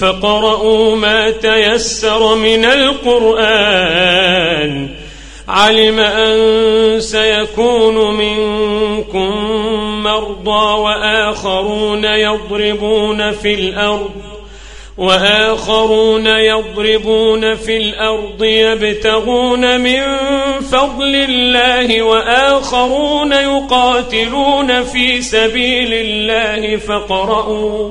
فقرؤوا ما تيسر من القرآن. علم أن سيكون منكم مرضى وآخرون يضربون في الأرض وآخرون يضربون في الأرض يبتغون من فضل الله وآخرون يقاتلون في سبيل الله. فقرؤوا